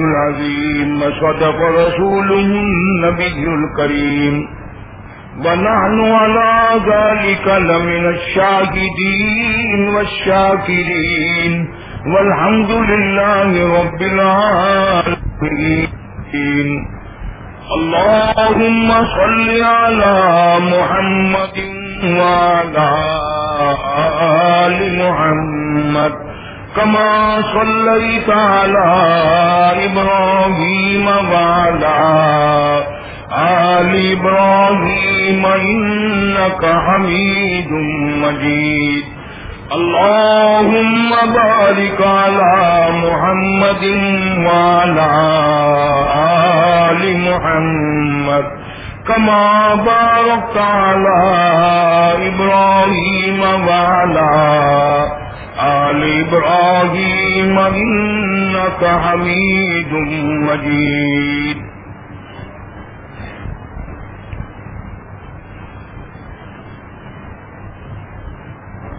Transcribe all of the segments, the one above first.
العظيم، صدق رسوله النبي الكريم. ونحن على ذلك لمن الشاهدين والشاكرين. والحمد لله رب العالمين. اللهم صل على محمد وعلى آل محمد. كما صليت على إبراهيم وعلى آل إبراهيم إنك حميد مجيد. اللهم بارك على محمد وعلى آل محمد. كما باركت على إبراهيم وعلى آل إبراهيم إنك حميد مجيد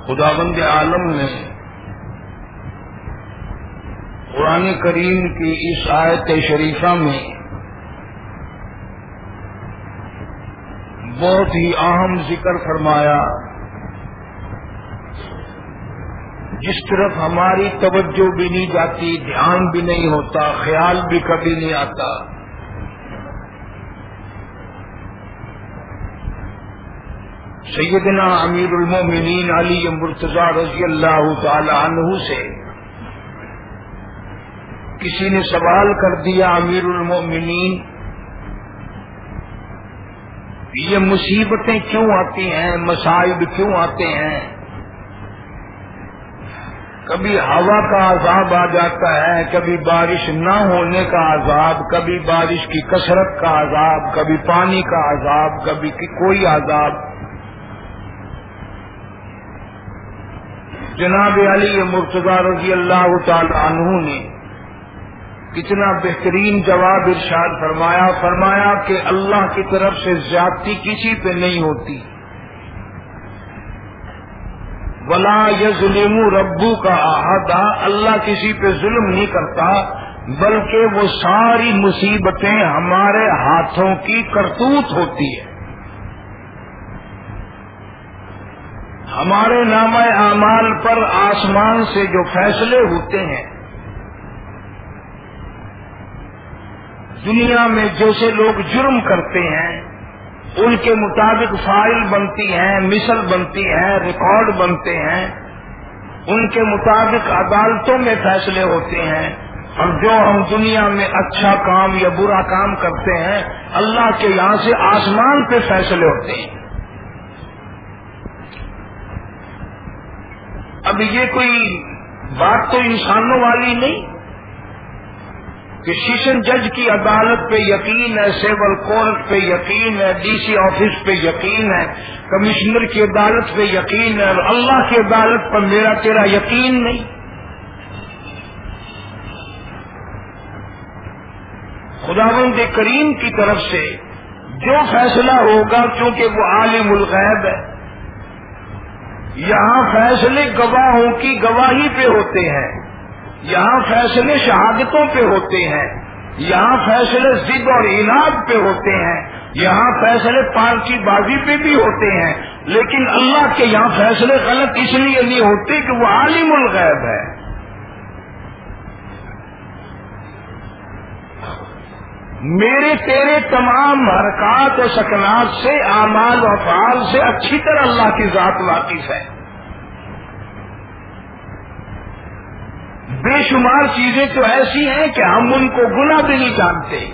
خدا بند عالم نے قرآن کریم کی اس آیت شریفہ میں بہت ہی اہم ذکر فرمایا۔ جس طرف ہماری توجہ بھی نہیں جاتی، دھیان بھی نہیں ہوتا، خیال بھی کبھی نہیں آتا۔ سیدنا امیر المومنین علی مرتضی رضی اللہ تعالی عنہ سے کسی نے سوال کر دیا، امیر المومنین، یہ مصیبتیں کیوں آتی ہیں؟ مسائب کیوں آتے ہیں؟ کبھی ہوا کا عذاب آ جاتا ہے، کبھی بارش نہ ہونے کا عذاب، کبھی بارش کی کثرت کا عذاب، کبھی پانی کا عذاب، کبھی کوئی عذاب۔ جناب علی مرتضی رضی اللہ تعالی عنہ نے کتنا بہترین جواب ارشاد فرمایا فرمایا کہ اللہ کی طرف سے زیادتی کسی پہ نہیں ہوتی۔ ولا یظلم ربو کا احاطہ اللہ کسی پہ ظلم نہیں کرتا، بلکہ وہ ساری مصیبتیں ہمارے ہاتھوں کی کرتوت ہوتی ہے۔ ہمارے نام اعمال پر آسمان سے جو فیصلے ہوتے ہیں، دنیا میں جیسے لوگ جرم کرتے ہیں ان کے مطابق فائل بنتی ہیں، مثل بنتی ہے ریکارڈ بنتے ہیں۔ ان کے مطابق عدالتوں میں فیصلے ہوتے ہیں۔ اور جو ہم دنیا میں اچھا کام یا برا کام کرتے ہیں، اللہ کے یہاں سے آسمان پہ فیصلے ہوتے ہیں۔ اب یہ کوئی بات تو انسانوں والی نہیں۔ کہ سیشن جج کی عدالت پہ یقین ہے، سیول کورٹ پہ یقین ہے، ڈی سی آفس پہ یقین ہے، کمشنر کی عدالت پہ یقین ہے، اور اللہ کی عدالت پر میرا تیرا یقین نہیں۔ خداوند کریم کی طرف سے جو فیصلہ ہوگا کیونکہ وہ عالم الغیب ہے، یہاں فیصلے گواہوں کی گواہی پہ ہوتے ہیں۔ یہاں فیصلے شہادتوں پہ ہوتے ہیں، یہاں فیصلے ضد اور انعد پہ ہوتے ہیں، یہاں فیصلے پارٹی بازی پہ بھی ہوتے ہیں، لیکن اللہ کے یہاں فیصلے غلط اس لیے نہیں ہوتے کہ وہ عالم الغیب ہے۔ میرے تیرے تمام حرکات و سکنات سے، اعمال و افعال سے اچھی طرح اللہ کی ذات واقف ہے۔ بے شمار چیزیں تو ایسی ہیں کہ ہم ان کو گنا بھی نہیں جانتے۔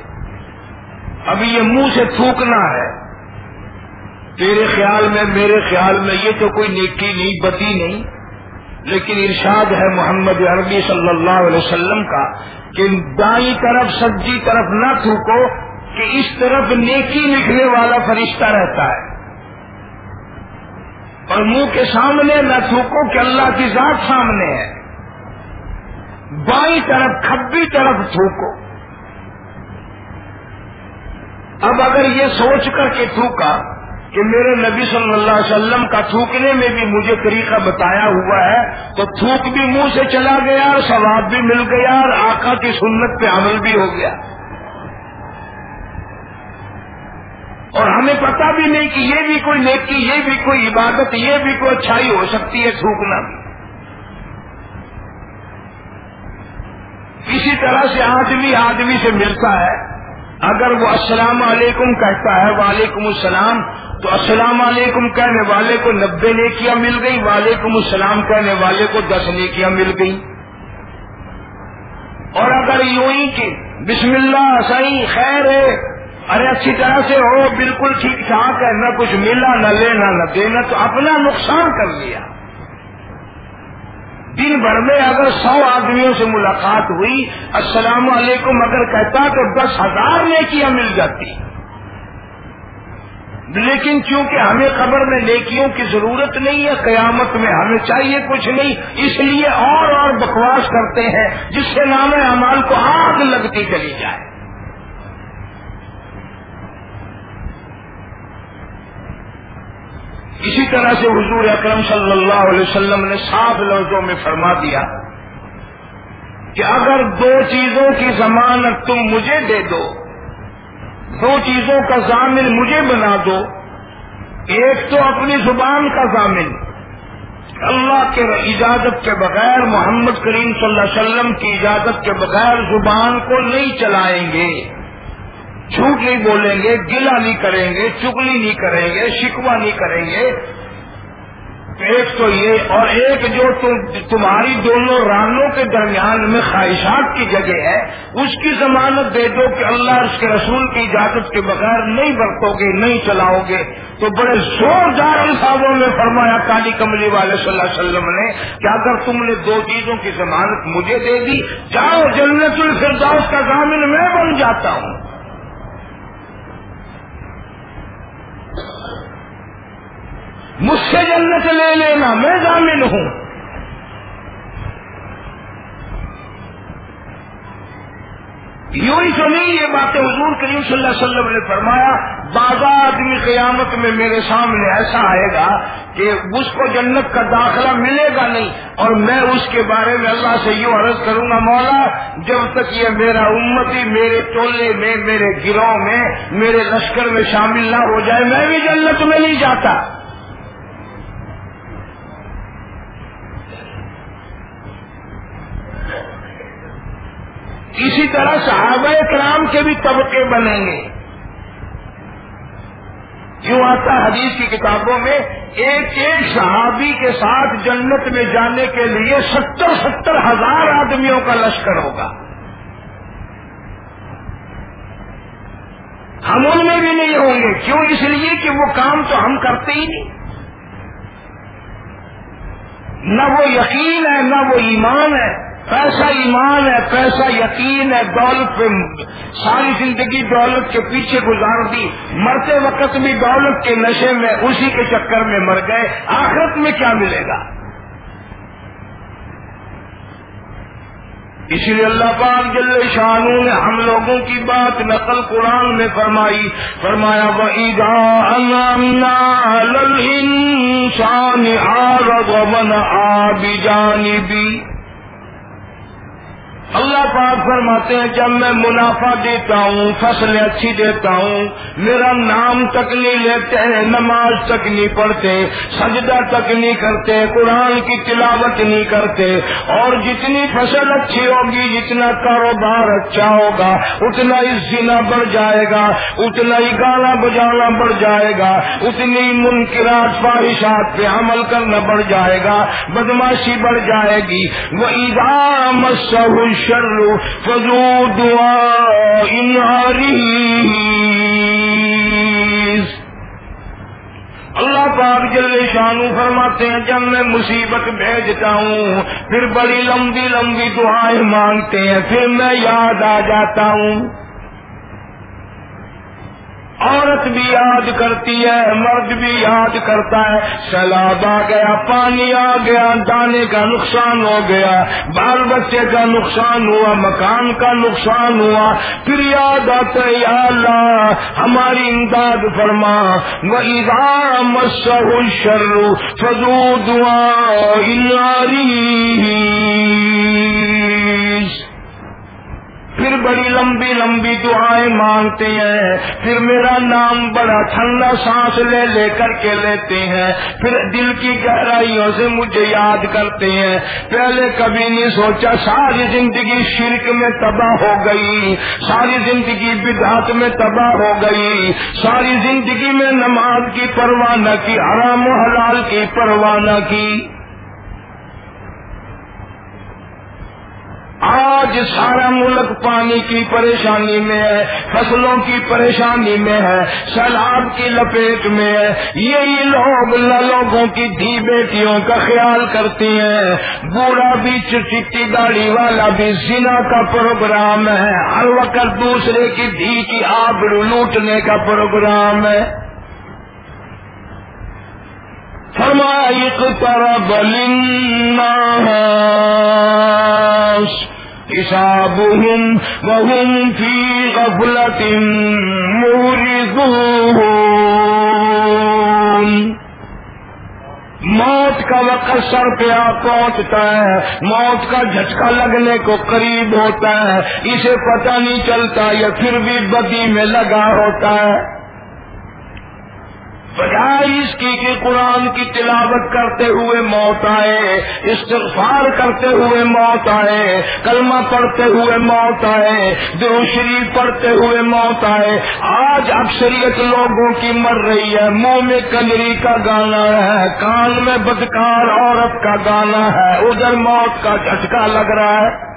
ابھی یہ منہ سے تھوکنا ہے۔ تیرے خیال میں، میرے خیال میں یہ تو کوئی نیکی نہیں، بتی نہیں۔ لیکن ارشاد ہے محمد عربی صلی اللہ علیہ وسلم کا کہ دائیں طرف سبزی طرف نہ تھوکو کہ اس طرف نیکی لکھنے والا فرشتہ رہتا ہے۔ اور منہ کے سامنے نہ تھوکو کہ اللہ کی ذات سامنے ہے۔ بائیں طرف، کھبی طرف تھوکو۔ اب اگر یہ سوچ کر کے تھوکا کہ میرے نبی صلی اللہ علیہ وسلم کا تھوکنے میں بھی مجھے طریقہ بتایا ہوا ہے، تو تھوک بھی منہ سے چلا گیا اور ثواب بھی مل گیا اور آقا کی سنت پہ عمل بھی ہو گیا۔ اور ہمیں پتا بھی نہیں کہ یہ بھی کوئی نیکی، یہ بھی کوئی عبادت، یہ بھی کوئی اچھائی ہو سکتی ہے تھوکنا بھی۔ اسی طرح سے آدمی آدمی سے ملتا ہے۔ اگر وہ السلام علیکم کہتا ہے، وعلیکم السلام، تو السلام علیکم کہنے والے کو نبے نیکیاں مل گئی وعلیکم السلام کہنے والے کو دس نیکیاں مل گئی اور اگر یوں ہی کہ بسم اللہ، صحیح، خیر ہے، ارے اچھی طرح سے ہو، بالکل ٹھیک ٹھاک ہے، نہ کچھ ملا، نہ لینا، نہ دینا، تو اپنا نقصان کر لیا۔ دن بھر میں اگر سو آدمیوں سے ملاقات ہوئی، السلام علیکم اگر کہتا تو دس ہزار نیکیاں مل جاتی۔ لیکن چونکہ ہمیں خبر میں نیکیوں کی ضرورت نہیں ہے، قیامت میں ہمیں چاہیے کچھ نہیں، اس لیے اور اور بکواس کرتے ہیں، جس سے نام امال کو آگ لگتی چلی جائے اسی طرح سے حضور اکرم صلی اللہ علیہ وسلم نے صاف لفظوں میں فرما دیا کہ اگر دو چیزوں کی ضمانت تم مجھے دے دو دو چیزوں کا ضامن مجھے بنا دو، ایک تو اپنی زبان کا ضامن، اللہ کے اجازت کے بغیر محمد کریم صلی اللہ علیہ وسلم کی اجازت کے بغیر زبان کو نہیں چلائیں گے، جھوٹ نہیں بولیں گے گلا نہیں کریں گے، چگلی نہیں کریں گے شکوا نہیں کریں گے ایک تو یہ اور ایک جو تمہاری دونوں رانوں کے درمیان میں خواہشات کی جگہ ہے، اس کی ضمانت دے دو کہ اللہ اس کے رسول کی اجازت کے بغیر نہیں برتو گے نہیں چلاؤ گے تو بڑے زوردار الفاظوں میں فرمایا، کالی کملی والے صلی اللہ علیہ وسلم نے، کہ اگر تم نے دو چیزوں کی ضمانت مجھے دے دی، جاؤ جنت الفردوس کا ضامن میں بن جاتا ہوں۔ مجھ سے جنت لے لینا، میں ضامن ہوں۔ یوں ہی تو نہیں، یہ باتیں حضور کریم صلی اللہ علیہ وسلم نے فرمایا بازا آدمی قیامت میں میرے سامنے ایسا آئے گا کہ اس کو جنت کا داخلہ ملے گا نہیں۔ اور میں اس کے بارے میں اللہ سے یوں عرض کروں گا، مولا، جب تک یہ میرا امتی، میرے ٹولے میں، میرے گروہ میں، میرے لشکر میں شامل نہ ہو جائے، میں بھی جنت میں نہیں جاتا۔ اسی طرح صحابہ کرام کے بھی طبقے بنیں گے۔ کیوں آتا حدیث کی کتابوں میں ایک ایک صحابی کے ساتھ جنت میں جانے کے لیے ستر ستر ہزار آدمیوں کا لشکر ہوگا۔ ہم ان میں بھی نہیں ہوں گے۔ کیوں؟ اس لیے کہ وہ کام تو ہم کرتے ہی نہیں۔ نہ وہ یقین ہے، نہ وہ ایمان ہے۔ پیسہ ایمان ہے، پیسہ یقین ہے، دولت پہ ساری زندگی دولت کے پیچھے گزار دی۔ مرتے وقت بھی دولت کے نشے میں، اسی کے چکر میں مر گئے۔ آخرت میں کیا ملے گا؟ اسی لیے اللہ پاک جل شانو نے ہم لوگوں کی بات نقل قرآن میں فرمائی۔ فرمایا وہ آبی جانی بھی اللہ پاک فرماتے ہیں، جب میں منافع دیتا ہوں فصل اچھی دیتا ہوں، میرا نام تک نہیں لیتے ہیں، نماز تک نہیں پڑھتے، سجدہ تک نہیں کرتے، قرآن کی تلاوت نہیں کرتے، اور جتنی فصل اچھی ہوگی، جتنا کاروبار اچھا ہوگا، اتنا ہی زنا بڑھ جائے گا، اتنا ہی گانا بجانا بڑھ جائے گا، اتنی منکرات خواہشات پہ عمل کرنا بڑھ جائے گا، بدماشی بڑھ جائے گی وہ ایدام الشر فذو دعاء عريض اللہ پاک جل شانو فرماتے ہیں، جب میں مصیبت بھیجتا ہوں، پھر بڑی لمبی لمبی دعائیں مانگتے ہیں، پھر میں یاد آ جاتا ہوں۔ عورت بھی یاد کرتی ہے، مرد بھی یاد کرتا ہے۔ سیلاب آ گیا، پانی آ گیا، دانے کا نقصان ہو گیا۔ بال بچے کا نقصان ہوا، مکان کا نقصان ہوا۔ پھر یاد آتا یا اللہ، ہماری امداد فرما۔ وہ شرو فضو دعا پھر بڑی لمبی لمبی دعائیں مانگتے ہیں۔ پھر میرا نام بڑا ٹھنڈا سانس لے لے کر کے لیتے ہیں۔ پھر دل کی گہرائیوں سے مجھے یاد کرتے ہیں۔ پہلے کبھی نہیں سوچا ساری زندگی شرک میں تباہ ہو گئی۔ ساری زندگی بدعت میں تباہ ہو گئی۔ ساری زندگی میں نماز کی پرواہ نہ کی، حرام و حلال کی پرواہ نہ کی۔ آج سارا ملک پانی کی پریشانی میں ہے، فصلوں کی پریشانی میں ہے، سیلاب کی لپیٹ میں ہے۔ یہی لوگ لوگوں کی دھی بیٹیوں کا خیال کرتی ہیں۔ بوڑھا بھی چٹی گاڑی والا بھی زنا کا پروگرام ہے۔ ہر وقت دوسرے کی دھی کی آب لوٹنے کا پروگرام ہے۔ فرمائق طرب للناس۔ حسابهم وهم في غفلة مورضون موت کا وقت سر پہ آ پہنچتا ہے، موت کا جھٹکا لگنے کو قریب ہوتا ہے، اسے پتہ نہیں چلتا یا پھر بھی بدی میں لگا ہوتا ہے۔ بجائے اس کی کہ قرآن کی تلاوت کرتے ہوئے موت آئے، استغفار کرتے ہوئے موت آئے، کلمہ پڑھتے ہوئے موت آئے درو شریف پڑھتے ہوئے موت آئے۔ آج اکثریت لوگوں کی مر رہی ہے، منہ میں کنجری کا گانا ہے، کان میں بدکار عورت کا گانا ہے، ادھر موت کا جھٹکا لگ رہا ہے۔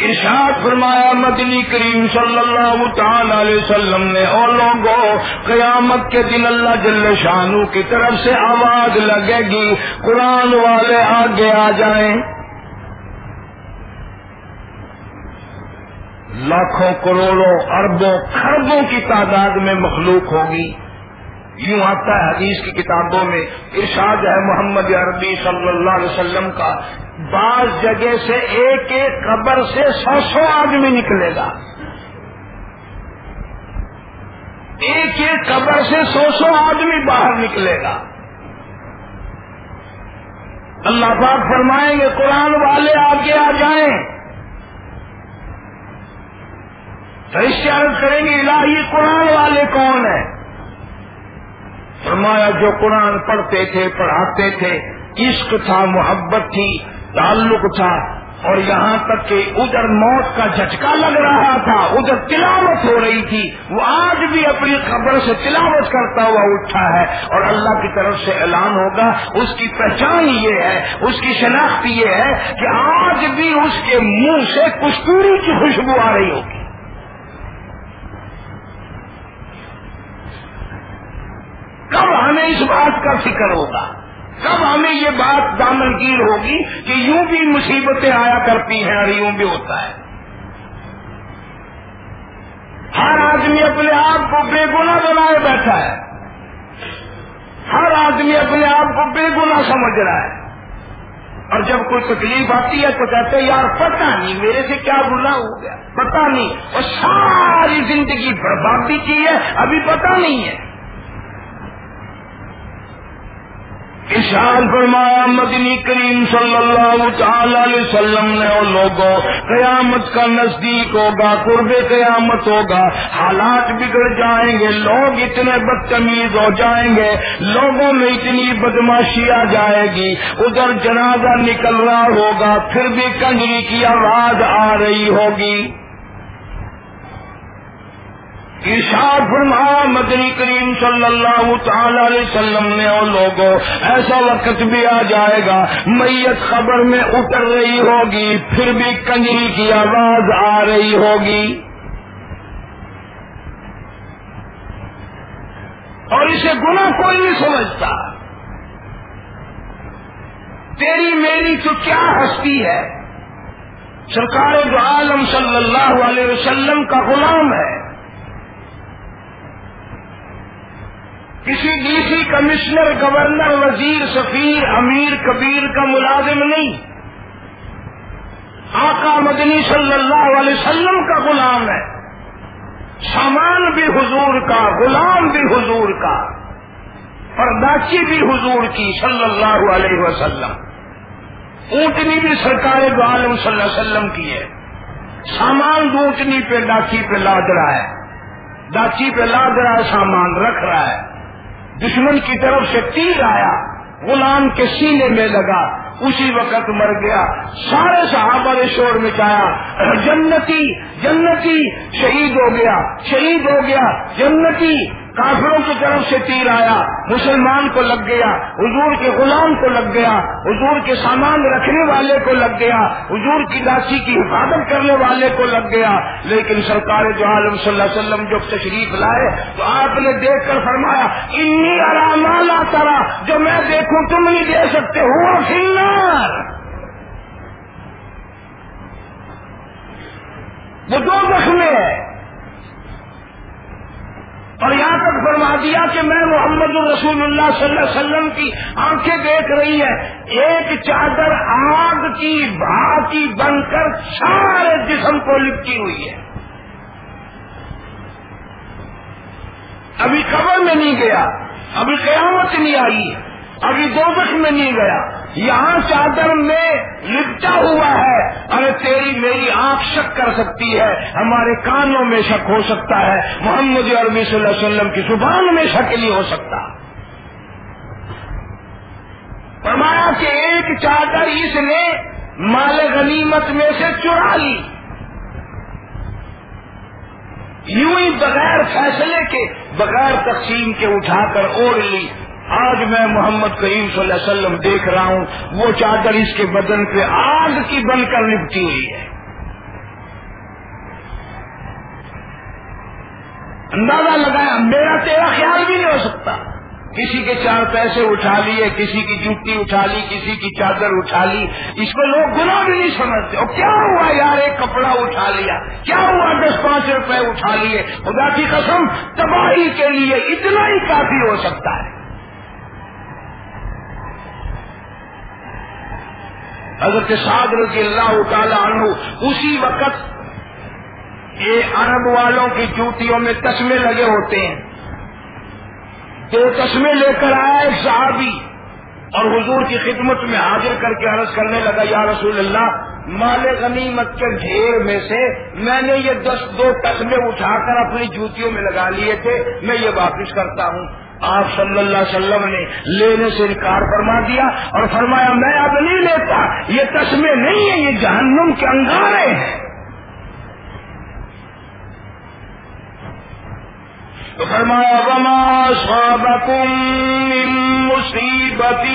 ارشاد فرمایا، مدنی کریم صلی اللہ تعالی علیہ وسلم نے اور لوگوں قیامت کے دن اللہ جل شانو کی طرف سے آواز لگے گی، قرآن والے آگے آ جائیں۔ لاکھوں کروڑوں، اربوں خربوں کی تعداد میں مخلوق ہوگی۔ یوں آتا ہے حدیث کی کتابوں میں، ارشاد ہے محمد عربی صلی اللہ علیہ وسلم کا بعض جگہ سے ایک ایک قبر سے سو سو آدمی نکلے گا۔ ایک ایک قبر سے سو سو آدمی باہر نکلے گا۔ اللہ پاک فرمائیں گے، قرآن والے آگے آ جائیں۔ عرض کریں گے، الہی قرآن والے کون ہیں؟ فرمایا، جو قرآن پڑھتے تھے، پڑھاتے تھے، عشق تھا، محبت تھی۔ تعلق تھا اور یہاں تک کہ ادھر موت کا جھٹکا لگ رہا تھا ادھر تلاوت ہو رہی تھی۔ وہ آج بھی اپنی خبر سے تلاوت کرتا ہوا اٹھا ہے اور اللہ کی طرف سے اعلان ہوگا۔ اس کی پہچان یہ ہے، اس کی شناخت یہ ہے کہ آج بھی اس کے منہ سے کشتوری کی خوشبو آ رہی ہوگی۔ کب ہمیں اس بات کا فکر ہوگا؟ کب ہمیں یہ بات دامنگیر ہوگی کہ یوں بھی مصیبتیں آیا کرتی ہیں اور یوں بھی ہوتا ہے۔ ہر آدمی اپنے آپ کو بے گنا بنائے بیٹھا ہے۔ ہر آدمی اپنے آپ کو بے گنا سمجھ رہا ہے۔ اور جب کوئی تکلیف آتی ہے تو کہتے ہیں، یار، پتہ نہیں، میرے سے کیا گنا ہو گیا؟ پتہ نہیں۔ اور ساری زندگی بربادی کی ہے، ابھی پتہ نہیں ہے۔ اشار فرمایا مدنی کریم صلی اللہ تعالی علیہ وسلم نے اور لوگوں قیامت کا نزدیک ہوگا، قرب قیامت ہوگا، حالات بگڑ جائیں گے، لوگ اتنے بدتمیز ہو جائیں گے، لوگوں میں اتنی بدماشی آ جائے گی، ادھر جنازہ نکل رہا ہوگا، پھر بھی کنجری کی آواز آ رہی ہوگی۔ ارشاد فرما، مدنی کریم صلی اللہ تعالی علیہ وسلم نے اور لوگوں ایسا وقت بھی آ جائے گا، میت خبر میں اتر رہی ہوگی، پھر بھی کنجری کی آواز آ رہی ہوگی۔ اور اسے گنا کوئی نہیں سمجھتا۔ تیری میری تو کیا ہستی ہے؟ سرکار جو عالم صلی اللہ علیہ وسلم کا غلام ہے۔ کسی ڈی سی کمشنر، گورنر، وزیر، سفیر، امیر، کبیر کا ملازم نہیں۔ آقا مدنی صلی اللہ علیہ وسلم کا غلام ہے۔ سامان بھی حضور کا، غلام بھی حضور کا۔ پرداچی بھی حضور کی صلی اللہ علیہ وسلم۔ اونٹنی بھی سرکار دو عالم صلی اللہ علیہ وسلم کی ہے۔ سامان اونٹنی پہ ڈاچی پہ لاد رہا ہے۔ ڈاچی پہ لاد رہا ہے سامان رکھ رہا ہے۔ دشمن کی طرف سے تیر آیا، غلام کے سینے میں لگا۔ اسی وقت مر گیا۔ سارے صحابہ نے شور مچایا، جنتی جنتی، شہید ہو گیا، شہید ہو گیا، جنتی۔ کافروں کی طرف سے تیر آیا، مسلمان کو لگ گیا، حضور کے غلام کو لگ گیا، حضور کے سامان رکھنے والے کو لگ گیا، حضور کی لاچی کی حفاظت کرنے والے کو لگ گیا۔ لیکن سرکار جو عالم صلی اللہ علیہ وسلم جب تشریف لائے، تو آپ نے دیکھ کر فرمایا، انی لا ترا، جو میں دیکھوں تم نہیں دے سکتے، ہوا فنار وہ دو زخم ہے اور یہاں تک فرما دیا کہ میں محمد الرسول اللہ صلی اللہ علیہ وسلم کی آنکھیں دیکھ رہی ہیں ایک چادر آگ کی بھاتی بن کر سارے جسم کو لپٹی ہوئی ہے۔ ابھی قبر میں نہیں گیا، ابھی قیامت نہیں آئی، ابھی دو میں نہیں گیا۔ یہاں چادر میں لپٹا ہوا ہے۔ ارے تیری میری آنکھ شک کر سکتی ہے۔ ہمارے کانوں میں شک ہو سکتا ہے۔ محمد عربی صلی اللہ علیہ وسلم کی زبان میں شک نہیں ہو سکتا۔ فرمایا کہ ایک چادر اس نے مال غنیمت میں سے چرا لی۔ یوں ہی بغیر فیصلے کے، بغیر تقسیم کے اٹھا کر اوڑھ لی۔ آج میں محمد کریم صلی اللہ علیہ وسلم دیکھ رہا ہوں، وہ چادر اس کے بدن پہ آگ کی بن کر لپٹی ہوئی ہے۔ اندازہ لگایا، میرا تیرا خیال بھی نہیں ہو سکتا۔ کسی کے چار پیسے اٹھا لیے، کسی کی جوتی اٹھا لی، کسی کی چادر اٹھا لی۔ اس کو لوگ گنا بھی نہیں سمجھتے۔ اور کیا ہوا یار، ایک کپڑا اٹھا لیا؟ کیا ہوا دس، پانچ روپے اٹھا لیے؟ خدا کی قسم، تباہی کے لیے اتنا ہی کافی ہو سکتا ہے۔ حضرت سعد رضی اللہ تعالیٰ عنہ، اسی وقت یہ عرب والوں کی جوتیوں میں تسمے لگے ہوتے ہیں۔ تو تسمے لے کر آیا ایک صحابی اور حضور کی خدمت میں حاضر کر کے عرض کرنے لگا، یا رسول اللہ، مال غنیمت کے ڈھیر میں سے میں نے یہ دس دو تسمے اٹھا کر اپنی جوتیوں میں لگا لیے تھے، میں یہ واپس کرتا ہوں۔ آپ صلی اللہ علیہ وسلم نے لینے سے انکار فرما دیا اور فرمایا، میں اب نہیں لیتا، یہ تسمے نہیں ہیں، یہ جہنم کے انگارے ہیں۔ تو فرمایا، وما صابكم من مصیبت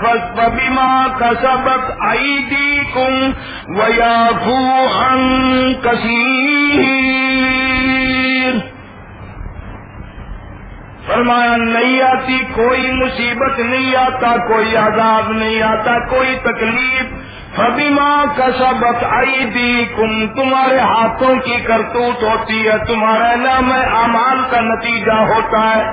فبما كسبت ايديكم ويعفو عن كثير فرمایا، نہیں آتی، کوئی مصیبت نہیں آتا، کوئی عذاب نہیں آتا، کوئی تکلیف. فبی ماں کا سبق آئی دی کم تمہارے ہاتھوں کی کرتوت ہوتی ہے تمہارا نام امال کا نتیجہ ہوتا ہے.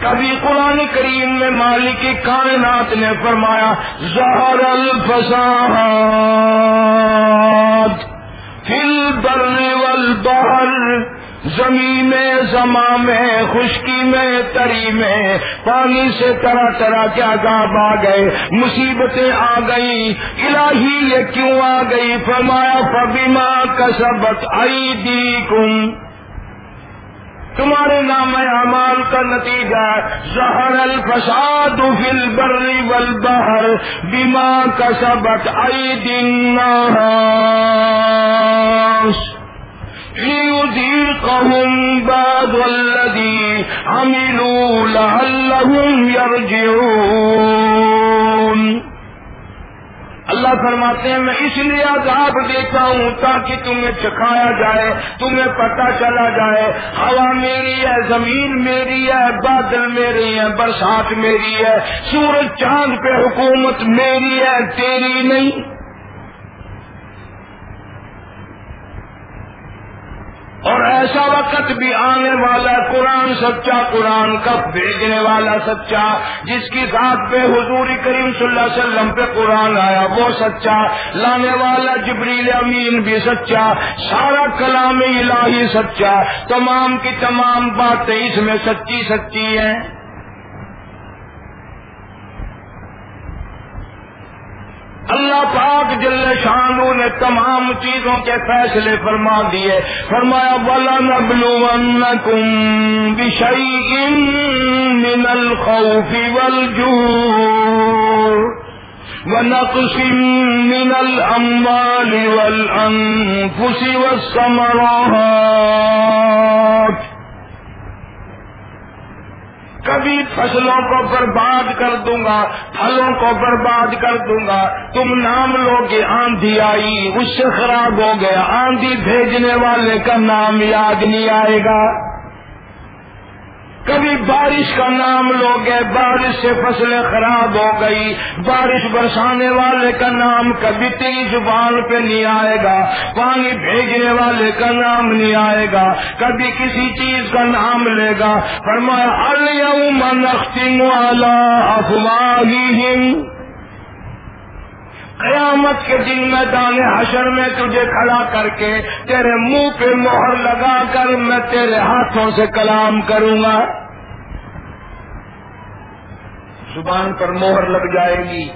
کبھی قرآن کریم میں مالک کائنات نے فرمایا زہر الفساد فل بر والبحر زمین میں میں، خشکی میں، تری میں، پانی سے طرح طرح کے عذاب آ گئے، مصیبتیں آ گئی الہی یہ کیوں آ گئی؟ فرمایا فبیما کسبت آئی دی کم تمہارے نام اعمال کا نتیجہ زہر الفساد فی البر والبحر بما کسبت آئی دن عملوا لعلهم يرجعون۔ اللہ فرماتے ہیں، میں اس لیے عذاب دیتا ہوں تاکہ تمہیں چکھایا جائے، تمہیں پتہ چلا جائے، ہوا میری ہے، زمین میری ہے، بادل میری ہے برسات میری ہے، سورج چاند پہ حکومت میری ہے، تیری نہیں۔ ایسا وقت بھی آنے والا قرآن سچا قرآن کا بھیجنے والا سچا، جس کی ذات پہ حضور کریم صلی اللہ علیہ وسلم پہ قرآن آیا وہ سچا، لانے والا جبریل امین بھی سچا، سارا کلام الہی سچا، تمام کی تمام باتیں اس میں سچی سچی ہیں۔ اللہ پاک جل شانو نے تمام چیزوں کے فیصلے فرما دیے۔ فرمایا بلا نبلو کم بشئی من الخوف والجوع ونقص من الأموال والأنفس والثمرات کبھی فصلوں کو برباد کر دوں گا، پھلوں کو برباد کر دوں گا۔ تم نام لو گے آندھی آئی، اس سے خراب ہو گیا۔ آندھی بھیجنے والے کا نام یاد نہیں آئے گا۔ کبھی بارش کا نام لوگے، بارش سے فصلیں خراب ہو گئی، بارش برسانے والے کا نام کبھی تیری زبان پہ نہیں آئے گا، پانی بھیجنے والے کا نام نہیں آئے گا، کبھی کسی چیز کا نام لے گا۔ فرمایا اليوم نختم على افواههم قیامت کے دن میں دانے حشر میں تجھے کھڑا کر کے تیرے منہ پہ مہر لگا کر میں تیرے ہاتھوں سے کلام کروں گا۔ زبان پر مہر لگ جائے گی۔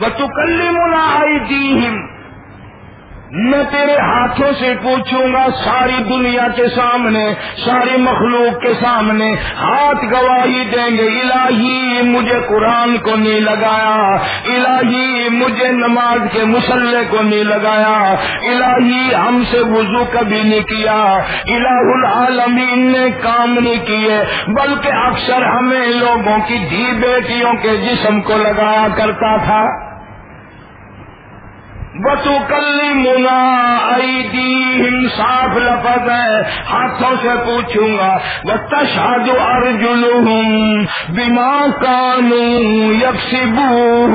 وہ تو کلی منا آئی دی میں تیرے ہاتھوں سے پوچھوں گا ساری دنیا کے سامنے، ساری مخلوق کے سامنے، ہاتھ گواہی دیں گے، الہی مجھے قرآن کو نہیں لگایا، الہی مجھے نماز کے مسلح کو نہیں لگایا، الہی ہم سے وضو کبھی نہیں کیا، الہ العالمین نے کام نہیں کیے، بلکہ اکثر ہمیں لوگوں کی دھی بیٹیوں کے جسم کو لگایا کرتا تھا۔ منا آئی صاف لفظ. ہے ہاتھوں سے پوچھوں گا وہ تشاد ارجن ہوں بیما کانو یکسبو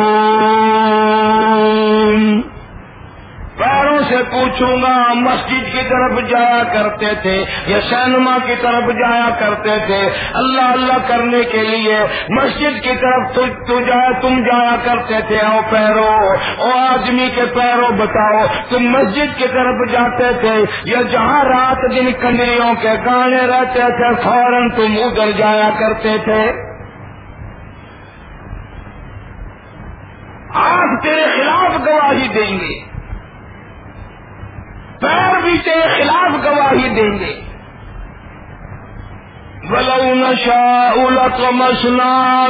پیروں سے پوچھوں گا، مسجد کی طرف جایا کرتے تھے، یا سینما کی طرف جایا کرتے تھے۔ اللہ اللہ کرنے کے لیے مسجد کی طرف تو جایا تم جایا کرتے تھے۔ او پیرو، او آدمی کے پیروں بتاؤ، تم مسجد کی طرف جاتے تھے یا جہاں رات دن کنڈریوں کے گانے رہتے تھے، فوراً تم ادھر جایا کرتے تھے۔ آج تیرے خلاف گواہی دیں گے۔ پیر بھی تیرے خلاف گواہی دیں گے۔ بلو نشا مسنا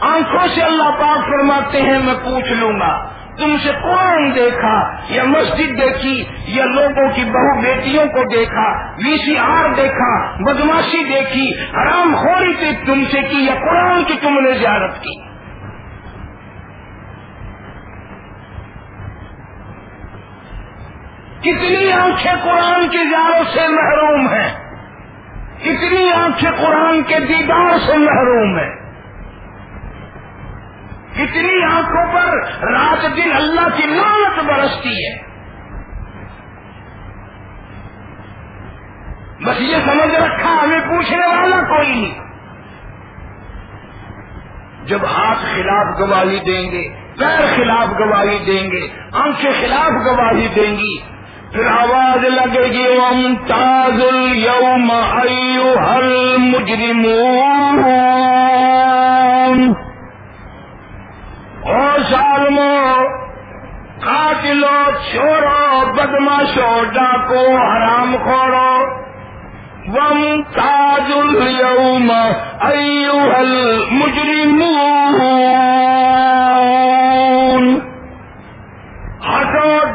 آنکھوں سے اللہ پاک فرماتے ہیں، میں پوچھ لوں گا، تم سے کون دیکھا؟ یا مسجد دیکھی، یا لوگوں کی بہو بیٹیوں کو دیکھا وی سی آر دیکھا، بدماشی دیکھی، حرام خوری تھی تم سے کی، یا قرآن کی تم نے زیارت کی؟ کتنی آنکھیں قرآن کی زیارت سے محروم ہیں؟ کتنی آنکھیں قرآن کے دیدار سے محروم ہیں؟ کتنی آنکھوں پر رات دن اللہ کی لانت برستی ہے؟ بس یہ سمجھ رکھا، ہمیں پوچھنے والا کوئی نہیں۔ جب ہاتھ خلاف گواہی دیں گے، پیر خلاف گواہی دیں گے، آنکھیں خلاف گواہی دیں گی پھر آواز لگے گی ام تاز یوم ہر مجرم اور سالمو، قاتلو چورو بدماشو، ڈاکو، حرام خورو۔ وم تاج اليوم ایوہ المجرمون۔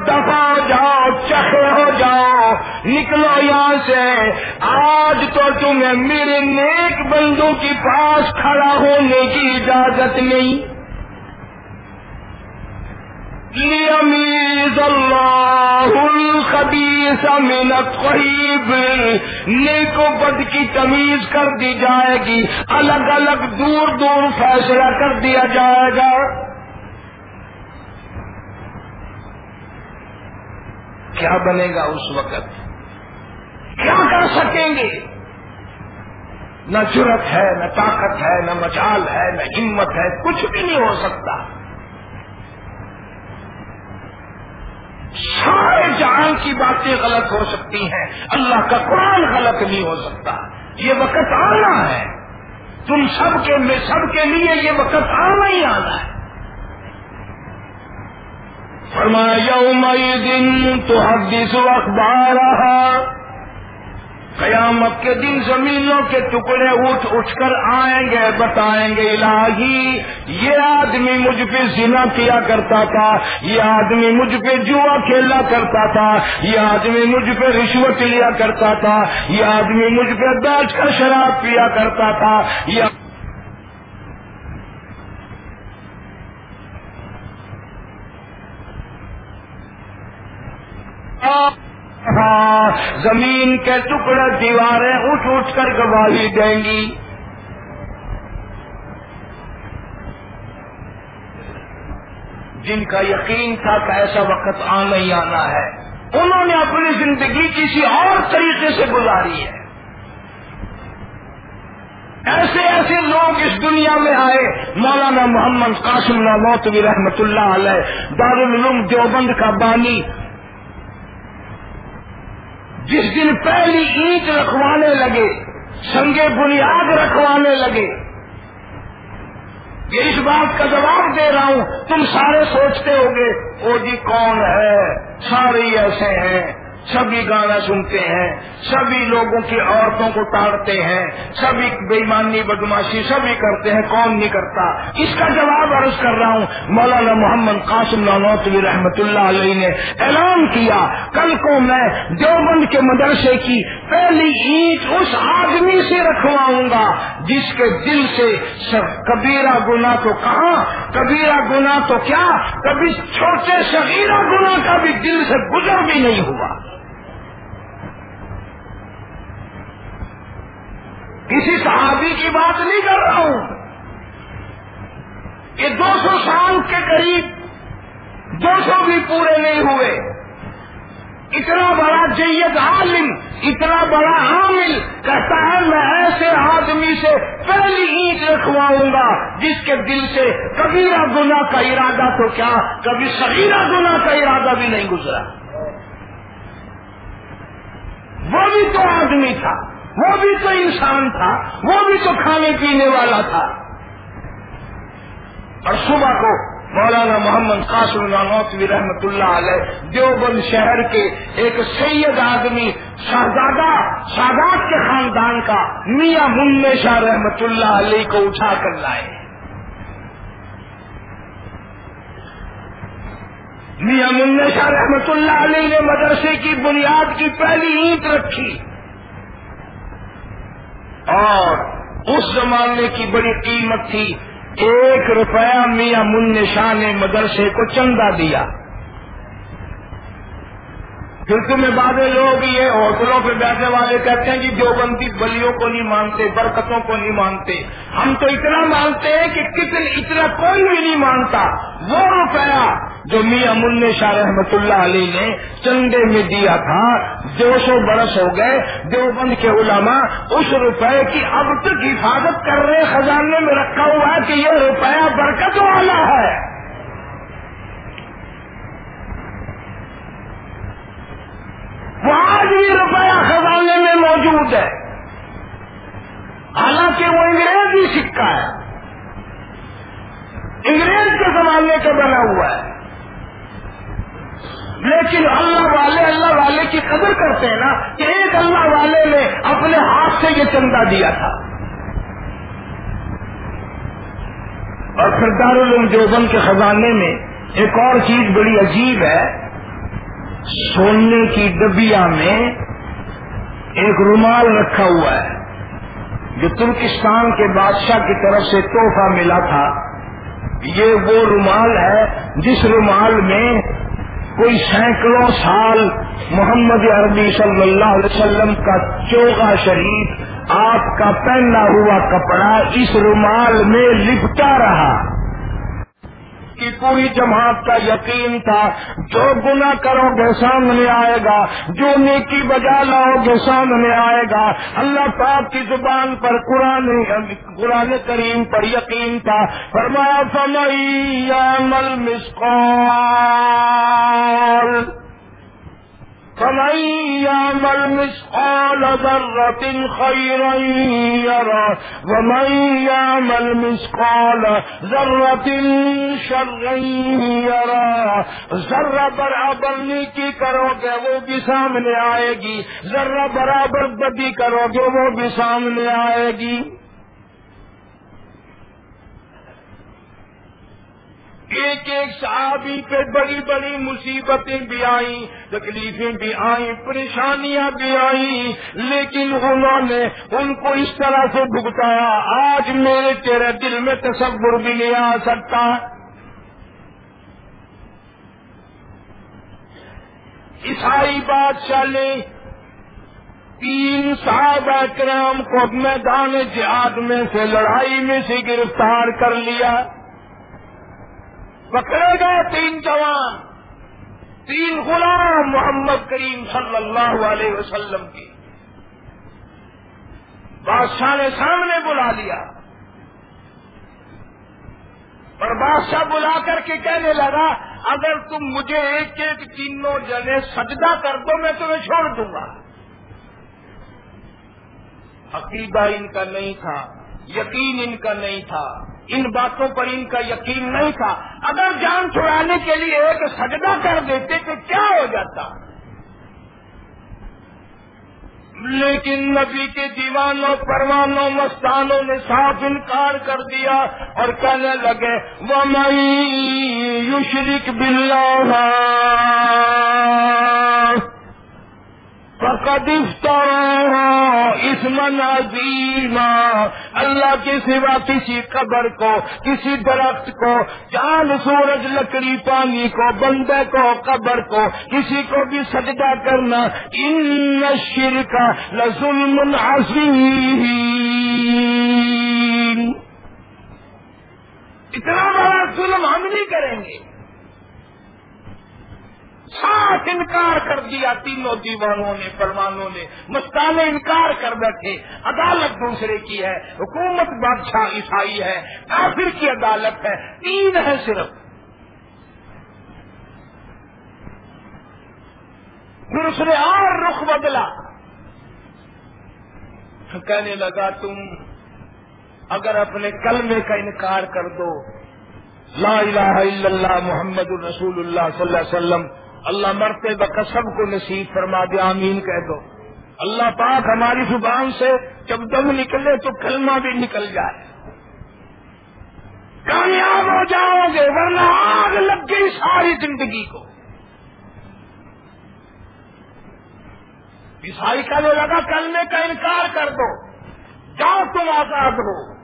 ہٹو دفا جاؤ چکر ہو جاؤ، نکلو یہاں سے۔ آج تو تمہیں میرے نیک بندوں کے پاس کھڑا ہونے کی اجازت نہیں۔ لیمیز اللہ الخبیث من الطیب۔ نیک و بد کی تمیز کر دی جائے گی، الگ الگ دور دور فیصلہ کر دیا جائے گا۔ کیا بنے گا اس وقت؟ کیا کر سکیں گے؟ نہ جرت ہے، نہ طاقت ہے، نہ مچال ہے، نہ ہمت ہے، کچھ بھی نہیں ہو سکتا۔ سارے جہان کی باتیں غلط ہو سکتی ہیں۔ اللہ کا قرآن غلط نہیں ہو سکتا۔ یہ وقت آنا ہے۔ تم سب کے میں، سب کے لیے یہ وقت آنا ہی آنا ہے۔ فرمایا یوم دن تو حدیث اخبار رہا قیامت کے دن زمینوں کے ٹکڑے اٹھ اٹھ کر آئیں گے، بتائیں گے، الہی، یہ آدمی مجھ پہ زنا کیا کرتا تھا، یہ آدمی مجھ پہ جوا کھیلا کرتا تھا، یہ آدمی مجھ پہ رشوت لیا کرتا تھا، یہ آدمی مجھ پہ بیٹھ کر شراب پیا کرتا تھا، یہ زمین کے ٹکڑے، دیواریں اٹھ اٹھ کر گواہی دیں گی۔ جن کا یقین تھا کہ ایسا وقت آنا ہی آنا ہے، انہوں نے اپنی زندگی کسی اور طریقے سے گزاری ہے۔ ایسے ایسے لوگ اس دنیا میں آئے، مولانا محمد قاسم نوتوی رحمت اللہ علیہ، دارالعلوم دیوبند کا بانی جس دن پہلی اینٹ رکھوانے لگے، سنگے بنیاد رکھوانے لگے۔ یہ اس بات کا جواب دے رہا ہوں، تم سارے سوچتے ہو گے او جی کون ہے؟ سارے ایسے ہیں۔ سبھی گانا سنتے ہیں، سبھی لوگوں کی عورتوں کو تاڑتے ہیں، سبھی بےمانی بدماشی سبھی کرتے ہیں، کون نہیں کرتا؟ اس کا جواب عرض کر رہا ہوں، مولانا محمد قاسم نانوتوی رحمت اللہ علیہ نے اعلان کیا، کل کو میں دیوبند کے مدرسے کی پہلی اینٹ اس آدمی سے رکھواؤں گا، جس کے دل سے کبیرہ گنا تو کہاں؟ کبیرہ گنا تو کیا؟ کبھی چھوٹے شغیرہ گنا کا بھی دل سے گزر بھی نہیں ہوا۔ کسی صحابی کی بات نہیں کر رہا ہوں کہ دو سو سال کے قریب دو سو بھی پورے نہیں ہوئے۔ اتنا بڑا جید عالم، اتنا بڑا عامل کہتا ہے، میں ایسے آدمی سے پہلی اینٹ رکھواؤں گا جس کے دل سے کبیرہ گنا کا ارادہ تو کیا، کبھی سبیرہ گنا کا ارادہ بھی نہیں گزرا۔ وہ بھی تو آدمی تھا۔ وہ بھی تو انسان تھا، وہ بھی تو کھانے پینے والا تھا۔ اور صبح کو مولانا محمد قاسم نانوتوی رحمت اللہ علیہ دیوبند شہر کے ایک سید آدمی شہزادہ، شہزاد کے خاندان کا میاں من شاہ رحمت اللہ علیہ کو اٹھا کر لائے۔ میاں من شاہ رحمت اللہ علیہ نے مدرسے کی بنیاد کی پہلی اینٹ رکھی۔ اور اس زمانے کی بڑی قیمت تھی، ایک روپیہ میاں من شاہ نے مدرسے کو چندہ دیا۔ پھر تمہیں بعد لوگ یہ ہوٹلوں پہ بیٹھنے والے کہتے ہیں کہ جو بندی بلیوں کو نہیں مانتے، برکتوں کو نہیں مانتے۔ ہم تو اتنا مانتے ہیں کہ کتنے، اتنا کوئی بھی نہیں مانتا۔ وہ روپیہ جو میاں من شاہ رحمت اللہ علی نے چندے میں دیا تھا دو سو برس ہو گئے، دیوبند کے علماء اس روپے کی اب تک حفاظت کر رہے، خزانے میں رکھا ہوا ہے کہ یہ روپیہ برکت والا ہے۔ وہ آج بھی روپیہ خزانے میں موجود ہے۔ حالانکہ وہ انگریزی سکہ ہے۔ انگریز کے زمانے کا بنا ہوا ہے۔ لیکن اللہ والے اللہ والے کی قدر کرتے ہیں نا کہ ایک اللہ والے نے اپنے ہاتھ سے یہ چندہ دیا تھا۔ اور پھر دارالعلوم دیوبند کے خزانے میں ایک اور چیز بڑی عجیب ہے۔ سونے کی ڈبیا میں ایک رومال رکھا ہوا ہے، جو ترکستان کے بادشاہ کی طرف سے تحفہ ملا تھا۔ یہ وہ رومال ہے جس رومال میں کوئی سینکڑوں سال محمد عربی صلی اللہ علیہ وسلم کا چوگا شریف آپ کا پہنا ہوا کپڑا اس رومال میں لپٹا رہا۔ کی پوری جماعت کا یقین تھا۔ جو گنا کرو گے سامنے آئے گا، جو نیکی بجا لاؤ گے سامنے آئے گا۔ اللہ پاک کی زبان پر قرآن قرآن کریم پر یقین تھا۔ فرمایا فمئی مل مسکول فمن يعمل مثقال ذرة خيرا يرى ومن يعمل مثقال ذرة شرا يرى ذرہ برابر نیکی کرو گے وہ بھی سامنے آئے گی۔ ذرہ برابر بدی کرو گے وہ بھی سامنے آئے گی۔ ایک ایک صحابی پہ بڑی بڑی مصیبتیں بھی آئیں، تکلیفیں بھی آئیں، پریشانیاں بھی آئیں، لیکن انہوں نے ان کو اس طرح سے بھگتایا، آج میرے تیرے دل میں تصور بھی نہیں آ سکتا۔ عیسائی بادشاہ نے تین صحابہ کرام کو میدان جہاد میں سے لڑائی میں سے گرفتار کر لیا۔ پکڑے گئے تین جوان، تین غلام محمد کریم صلی اللہ علیہ وسلم کی۔ بادشاہ نے سامنے بلا لیا۔ اور بادشاہ بلا کر کے کہنے لگا، اگر تم مجھے ایک ایک تینوں جنے سجدہ کر دو، میں تمہیں چھوڑ دوں گا۔ عقیدہ ان کا نہیں تھا، یقین ان کا نہیں تھا۔ ان باتوں پر ان کا یقین نہیں تھا۔ اگر جان چھڑانے کے لیے ایک سجدہ کر دیتے تو کیا ہو جاتا؟ لیکن نبی کے دیوانوں، پروانوں، مستانوں نے صاف انکار کر دیا اور کہنے لگے وہ مئی یو بلّہ اس من عظیم اللہ کے سوا کسی قبر کو، کسی درخت کو چاند سورج، لکڑی، پانی کو، بندے کو، قبر کو، کسی کو بھی سجدہ کرنا۔ ان شر کا لظلم عظیم۔ اتنا بڑا ظلم ہم نہیں کریں گے۔ ساتھ انکار کر دیا تینوں دیوانوں نے، فرمانوں نے۔ مستانے انکار کر بیٹھے۔ عدالت دوسرے کی ہے۔ حکومت بادشاہ عیسائی ہے۔ کافر کی عدالت ہے۔ تین ہے صرف۔ پھر اس نے اور رخ بدلا۔ کہنے لگا، تم اگر اپنے کلمے کا انکار کر دو، لا الہ الا اللہ محمد الرسول اللہ صلی اللہ علیہ وسلم اللہ مرتے وقت سب کو نصیب فرما دے، آمین کہہ دو۔ اللہ پاک ہماری زبان سے جب دم نکلے تو کلمہ بھی نکل جائے۔ کامیاب ہو جاؤ گے، ورنہ آگ لگ گئی ساری زندگی کو۔ عیسائی کا جو لگا، کلمے کا انکار کر دو، جاؤ تم آزاد ہو۔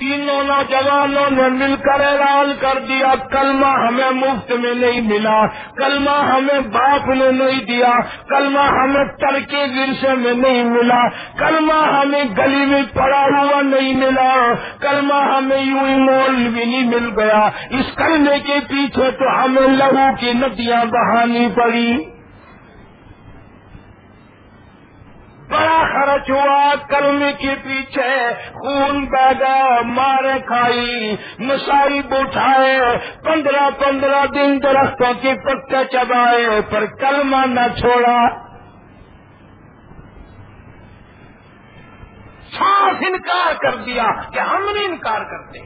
تینوں نوجوانوں نے مل کر اعلان کر دیا، کلمہ ہمیں مفت میں نہیں ملا، کلمہ ہمیں باپ نے نہیں دیا، کلمہ ہمیں ترکے ورثے میں نہیں ملا، کلمہ ہمیں گلی میں پڑا ہوا نہیں ملا، کلمہ ہمیں یوں ہی مول بھی نہیں مل گیا۔ اس کلمے کے پیچھے تو ہمیں لہو کی ندیاں بہانی پڑی۔ بڑا خرچ ہوا کلمی کے پیچھے، خون بیگا مارے کھائی مصائب اٹھائے، پندرہ پندرہ دن درختوں کے پتے چبائے، پر کلمہ نہ چھوڑا۔ صاف انکار کر دیا کہ ہم نہیں انکار کرتے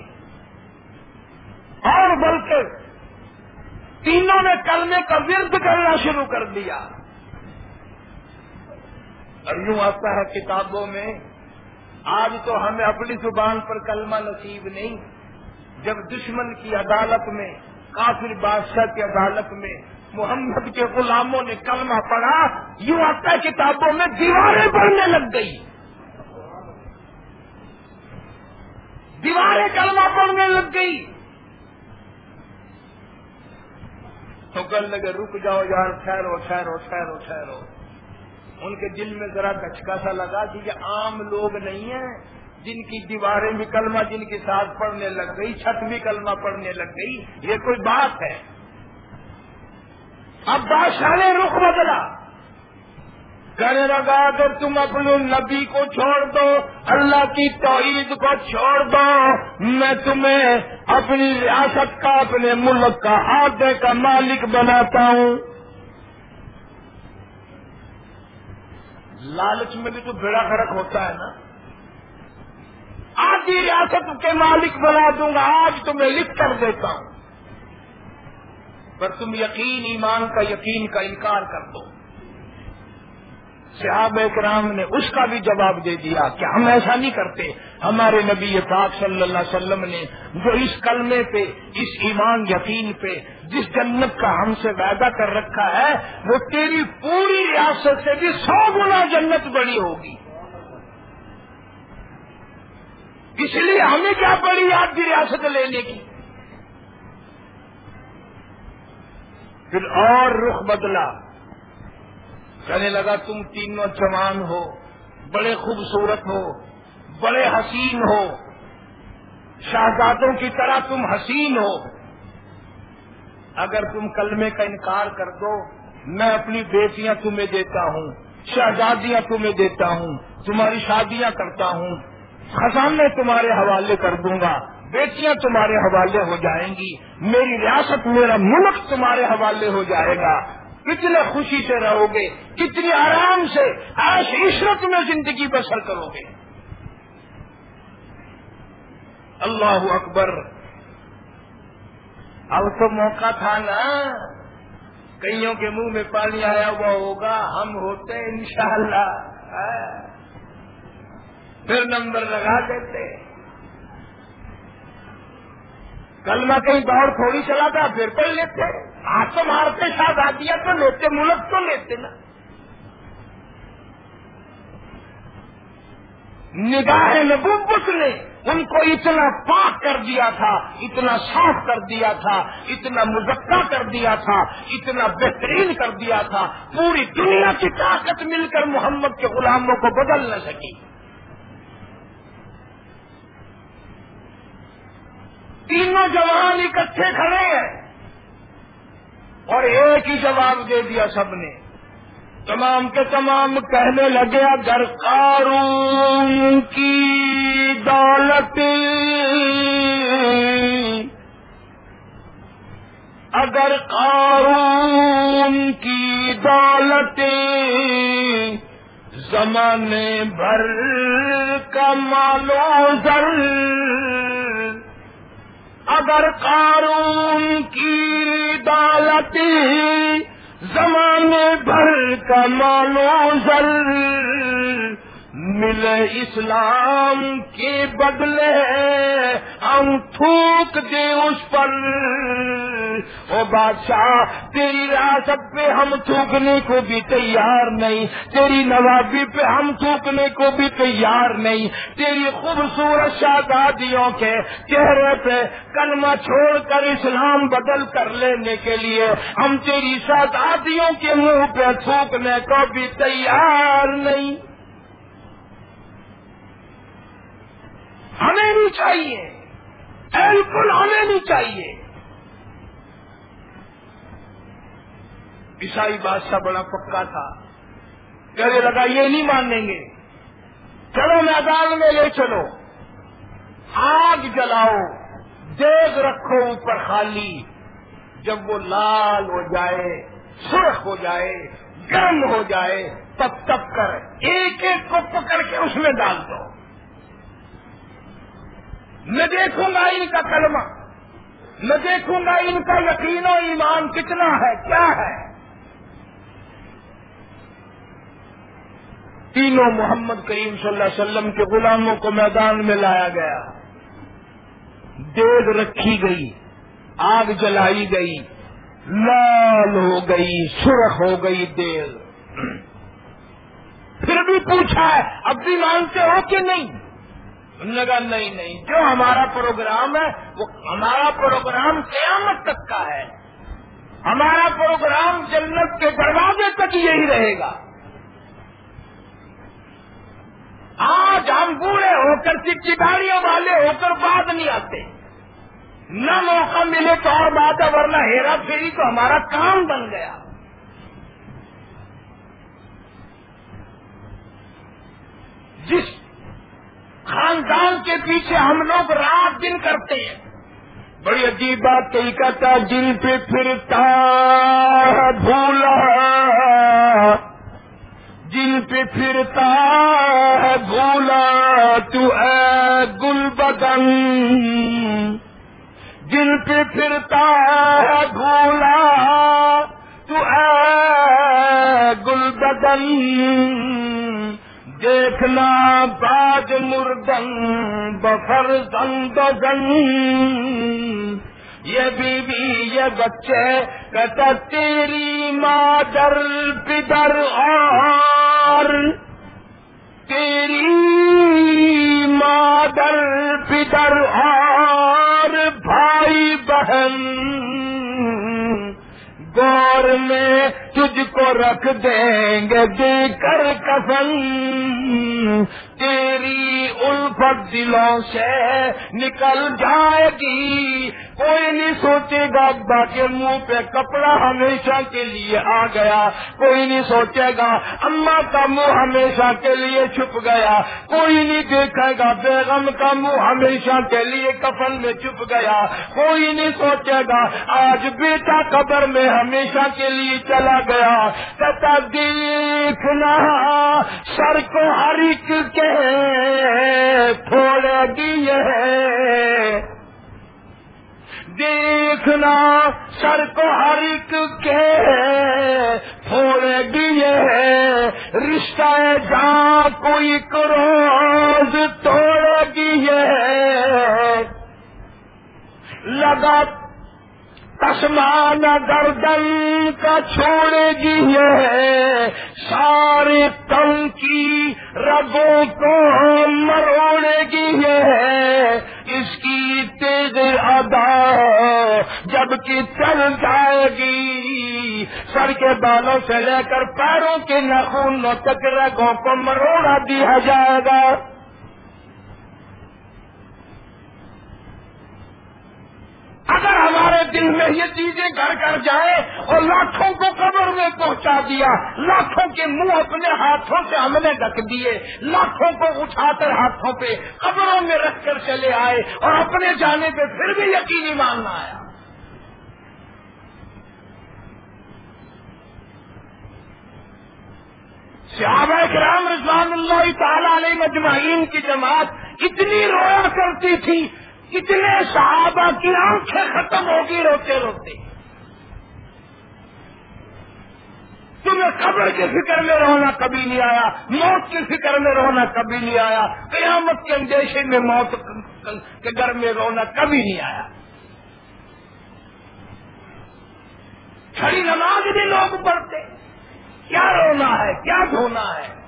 اور بلکہ تینوں نے کلمے کا ورد کرنا شروع کر دیا۔ اور یوں آتا ہے کتابوں میں، آج تو ہمیں اپنی زبان پر کلمہ نصیب نہیں، جب دشمن کی عدالت میں، کافر بادشاہ کی عدالت میں، محمد کے غلاموں نے کلمہ پڑھا، یوں آتا ہے کتابوں میں دیواریں بڑھنے لگ گئی۔ دیواریں کلمہ پڑھنے لگ گئی۔ تو کل لگے، رک جاؤ یار، ٹھہرو ٹھہرو ٹھہرو ٹھہرو۔ ان کے دل میں ذرا دچکا سا لگا کہ یہ عام لوگ نہیں ہیں۔ جن کی دیواریں بھی کلمہ جن کے ساتھ پڑھنے لگ گئی، چھت بھی کلمہ پڑھنے لگ گئی، یہ کوئی بات ہے۔ اب بادشاہ نے رخ بدلا۔ کہنے لگا، اگر تم اپنے نبی کو چھوڑ دو، اللہ کی توحید کو چھوڑ دو، میں تمہیں اپنی ریاست کا، اپنے ملک کا آدھے کا مالک بناتا ہوں۔ لالچ میں بھی تو بڑا فرق ہوتا ہے نا۔ آدھی ریاست کے مالک بنا دوں گا، آج تمہیں لکھ کر دیتا ہوں۔ پر تم یقین، ایمان کا یقین کا انکار کر دو۔ صحاب کرام نے اس کا بھی جواب دے دیا کہ ہم ایسا نہیں کرتے۔ ہمارے نبی پاک صلی اللہ علیہ وسلم نے جو اس کلمے پہ، اس ایمان یقین پہ، جس جنت کا ہم سے وعدہ کر رکھا ہے، وہ تیری پوری ریاست سے بھی سو گنا جنت بڑی ہوگی۔ اس لیے ہمیں کیا پڑی آپ کی ریاست لینے کی؟ پھر اور رخ بدلا۔ کہنے لگا، تم تینوں جوان ہو، بڑے خوبصورت ہو، بڑے حسین ہو، شہزادوں کی طرح تم حسین ہو، اگر تم کلمے کا انکار کر دو، میں اپنی بیٹیاں تمہیں دیتا ہوں، شہزادیاں تمہیں دیتا ہوں، تمہاری شادیاں کرتا ہوں، خزانے تمہارے حوالے کر دوں گا، بیٹیاں تمہارے حوالے ہو جائیں گی، میری ریاست، میرا ملک تمہارے حوالے ہو جائے گا کتنے خوشی سے رہو گے، کتنی آرام سے آش عشرت میں زندگی بسر کرو گے۔ اللہ اکبر۔ اب تو موقع تھا نا۔ کئیوں کے منہ میں پانی آیا ہوا ہوگا، ہم ہوتے انشاءاللہ۔ پھر نمبر لگا دیتے۔ کل میں کہیں دوڑ تھوڑی چلا تھا پھر پڑھ لیتے۔ ہاتھ تو مارتے شادیاں تو لیتے، ملک تو لیتے نا۔ نگاہ نبوت نے ان کو اتنا پاک کر دیا تھا، اتنا صاف کر دیا تھا، اتنا مذکر کر دیا تھا، اتنا بہترین کر دیا تھا۔ پوری دنیا کی طاقت مل کر محمد کے غلاموں کو بدل نہ سکی۔ تینوں جوان اکٹھے کھڑے ہیں۔ اور ایک ہی جواب دے دیا سب نے۔ تمام کے تمام کہنے لگے، اگر قارون کی دولت، اگر قارون کی دولت زمانے بھر کا مالو ذر اگر قارون کی دولت زمانے بھر کا مانو زر ملے اسلام کے بدلے، ہم تھوک دے اس پر۔ او بادشاہ، تیری ریاست پہ ہم تھوکنے کو بھی تیار نہیں، تیری نوابی پہ ہم تھوکنے کو بھی تیار نہیں۔ تیری خوبصورت شادادیوں کے چہرے پہ کلمہ چھوڑ کر اسلام بدل کر لینے کے لیے ہم تیری شادادیوں کے منہ پہ تھوکنے کو بھی تیار نہیں۔ ہمیں نہیں چاہیے۔ بالکل ہمیں نہیں چاہیے۔ عیسائی بادشاہ بڑا پکا تھا۔ کہنے لگا، یہ نہیں مانیں گے۔ چلو میدان میں لے چلو۔ آگ جلاؤ، دیگ رکھو اوپر خالی۔ جب وہ لال ہو جائے، سرخ ہو جائے، گرم ہو جائے، تب تب کر، ایک ایک کو پکڑ کے اس میں ڈال دو۔ میں دیکھوں گا ان کا کلمہ۔ میں دیکھوں گا ان کا یقین و ایمان کتنا ہے، کیا ہے۔ تینوں محمد کریم صلی اللہ علیہ وسلم کے غلاموں کو میدان میں لایا گیا۔ دیگ رکھی گئی، آگ جلائی گئی، لال ہو گئی، سرخ ہو گئی دیگ۔ پھر بھی پوچھا ہے، اب بھی مانتے ہو کہ نہیں؟ نے کہا نہیں نہیں. جو ہمارا پروگرام ہے، وہ ہمارا پروگرام قیامت تک کا ہے. ہمارا پروگرام جنت کے دروازے تک یہی رہے گا. آج ہم بوڑھے ہو کر چپچپاڑیوں والے ہو کر بعد نہیں آتے. نہ موقع ملے تو اور بات ہے، ورنہ ہیرا پھیری تو ہمارا کام بن گیا. جس کے پیچھے ہم لوگ رات دن کرتے ہیں۔ بڑی عجیب بات کہی، کہتا جن پہ پھرتا بھولا جن پہ پھرتا ہے بھولا، تو اے گل بدن۔ جن پہ پھرتا ہے بھولا، تو اے گل بدن۔ دیکھنا باج مردن، بفر زن یہ بیوی، یہ بچے، کہتا تیری مادر پدر اور تیری مادر پدر اور بھائی بہن۔ گور میں تجھ کو رکھ دیں گے دے کر کفن۔ تیری الفت دلوں سے نکل جائے گی۔ کوئی نہیں سوچے گا ابا کے منہ پہ کپڑا ہمیشہ کے لیے آ گیا۔ کوئی نہیں سوچے گا اما کا منہ ہمیشہ کے لیے چھپ گیا۔ کوئی نہیں دیکھے گا بیگم کا منہ ہمیشہ کے لیے کفن میں چھپ گیا۔ کوئی نہیں سوچے گا آج بیٹا قبر میں ہمیشہ کے لیے چلا گیا۔ کتا دیکھنا، سر کو ہر ایک کے تھوڑے دیے۔ دیکھنا سر کو ہر ایک کے تھوڑے دیے رشتہ جا کوئی کروز توڑ دیے لگا تسمان گردن کا چھوڑے گی ہے سارے تن کی رگوں کو مروڑے گی ہے اس کی تیز ادا جبکہ چل جائے گی۔ سر کے بالوں سے لے کر پیروں کے نخونوں تک رگوں کو مروڑا دیا جائے گا۔ اگر ہمارے دل میں یہ چیزیں گھر کر جائیں اور لاکھوں کو قبر میں پہنچا دیا، لاکھوں کے منہ اپنے ہاتھوں سے ہم نے ڈک دیے، لاکھوں کو اٹھا کر ہاتھوں پہ قبروں میں رکھ کر چلے آئے اور اپنے جانے پہ پھر بھی یقینی ماننا آیا۔ صحابہ کرام رضوان اللہ تعالی علیہ مجمعین کی جماعت اتنی رویا کرتی تھی کتنے صحابہ کی آنکھیں ختم ہوگی روتے روتے۔ تمہیں قبر کی فکر میں رونا کبھی نہیں آیا، موت کی فکر میں رونا کبھی نہیں آیا، قیامت کے اندیشے میں موت کے گھر میں رونا کبھی نہیں آیا۔ کھڑی نماز بھی لوگ پڑھتے، کیا رونا ہے، کیا دھونا ہے؟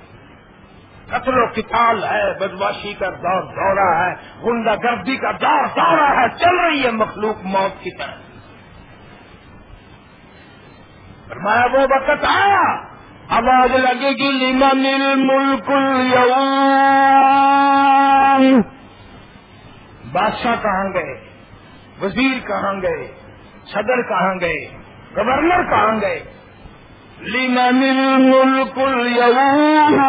قتل و کتال ہے، بدماشی کا دور دورہ ہے گنڈا گردی کا دور دورہ ہے، چل رہی ہے مخلوق موت کی طرح فرمایا، وہ وقت آیا۔ آواز لگے گی، لمن الملک اليوم بادشاہ کہاں گئے؟ وزیر کہاں گئے؟ صدر کہاں گئے؟ گورنر کہاں گئے؟ لمن الملك اليوم؟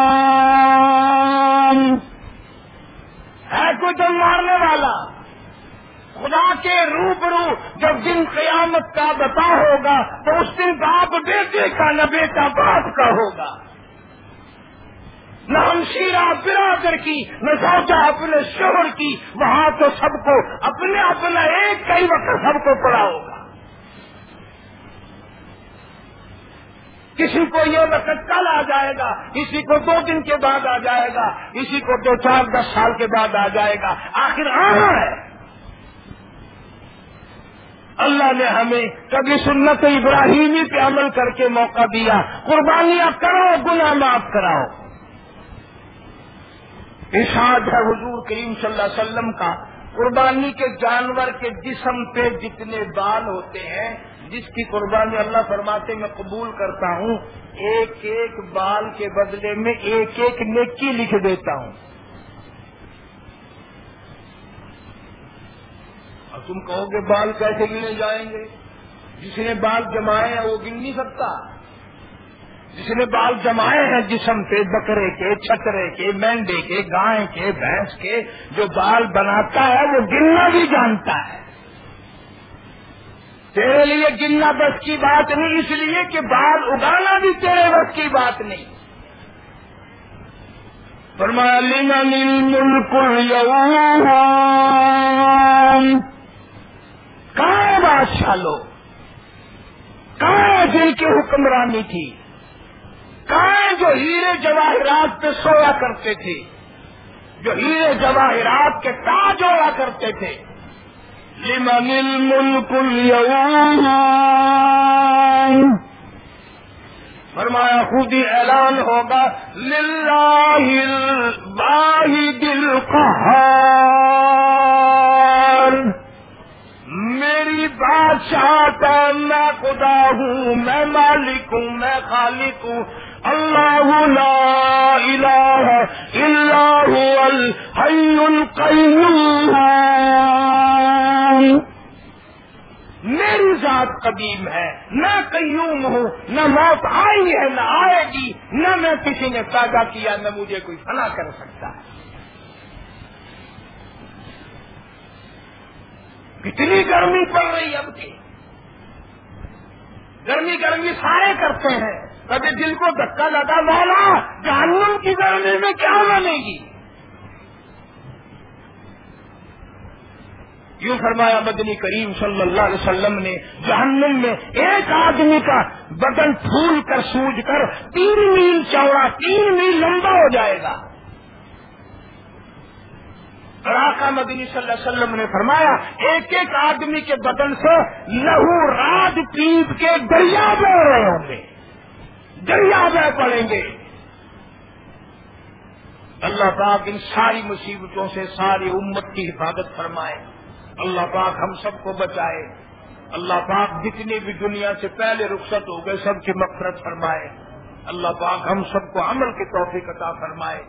ہے کوئی تو مارنے والا؟ خدا کے روبرو جب دن قیامت کا بتا ہوگا تو اس دن باپ بیٹے کا نہ بیٹا باپ کا ہوگا۔ نہ ہمشیرہ برادر کی، نہ سوچا اپنے شوہر کی، وہاں تو سب کو اپنے اپنا ایک کئی وقت سب کو پڑا ہوگا۔ کسی کو یہ وقت کل آ جائے گا کسی کو دو دن کے بعد آ جائے گا کسی کو دو چار دس سال کے بعد آ جائے گا۔ آخر آنا ہے۔ اللہ نے ہمیں کبھی سنت ابراہیمی پہ عمل کر کے موقع دیا۔ قربانیاں کرو گناہ معاف کراؤ۔ ارشاد ہے حضور کریم صلی اللہ علیہ وسلم کا، قربانی کے جانور کے جسم پہ جتنے بال ہوتے ہیں جس کی قربانی اللہ فرماتے میں قبول کرتا ہوں، ایک ایک بال کے بدلے میں ایک ایک نیکی لکھ دیتا ہوں۔ اور تم کہو گے، بال کیسے گنے جائیں گے؟ جس نے بال جمائے ہیں، وہ گن نہیں سکتا۔ جس نے بال جمائے ہیں، جسم پہ بکرے کے، چھترے کے، مینڈے کے، گائے کے، بھینس کے، جو بال بناتا ہے، وہ گننا بھی جانتا ہے۔ تیرے لیے گننا بس کی بات نہیں، اس لیے کہ بال اگانا بھی تیرے بس کی بات نہیں۔ فرمایا لمن ملک کہاں بادشاہ لوگ؟ کہاں دل کی حکمرانی تھی؟ کہاں جو ہیرے جواہرات پہ سویا کرتے تھے؟ جو ہیرے جواہرات کے تاج ہوا کرتے تھے۔ لمن الملک اليوم؟ فرمایا، خود ہی اعلان ہوگا، للہ الواحد القہار۔ میری بادشاہ کا میں خدا ہوں، میں مالک ہوں، میں خالق ہوں۔ اللہ لا الہ الا هو الحی القیوم میری ذات قدیم ہے۔ نہ قیوم ہوں نہ موت آئی ہے، نہ آئے گی۔ نہ میں کسی نے پیدا کیا، نہ مجھے کوئی فنا کر سکتا۔ ہے کتنی گرمی پڑ رہی اب کی گرمی گرمی سارے کرتے ہیں۔ کبھی دل کو دھکا لگا، مولا، جہنم کی گرمی میں کیا بنے گی؟ یوں فرمایا مدنی کریم صلی اللہ علیہ وسلم نے، جہنم میں ایک آدمی کا بدن پھول کر سوج کر تین میل چوڑا، تین میل لمبا ہو جائے گا۔ راکا مدنی صلی اللہ علیہ وسلم نے فرمایا، ایک ایک آدمی کے بدن سے لہو رات پیپ کے دریا بہ رہے ہوں گے۔ دریا بہ پڑیں گے۔ اللہ پاک ان ساری مصیبتوں سے ساری امت کی حفاظت فرمائے۔ اللہ پاک ہم سب کو بچائے۔ اللہ پاک جتنی بھی دنیا سے پہلے رخصت ہو گئے، سب کی مفرت فرمائے۔ اللہ پاک ہم سب کو عمل کی توفیق عطا فرمائے۔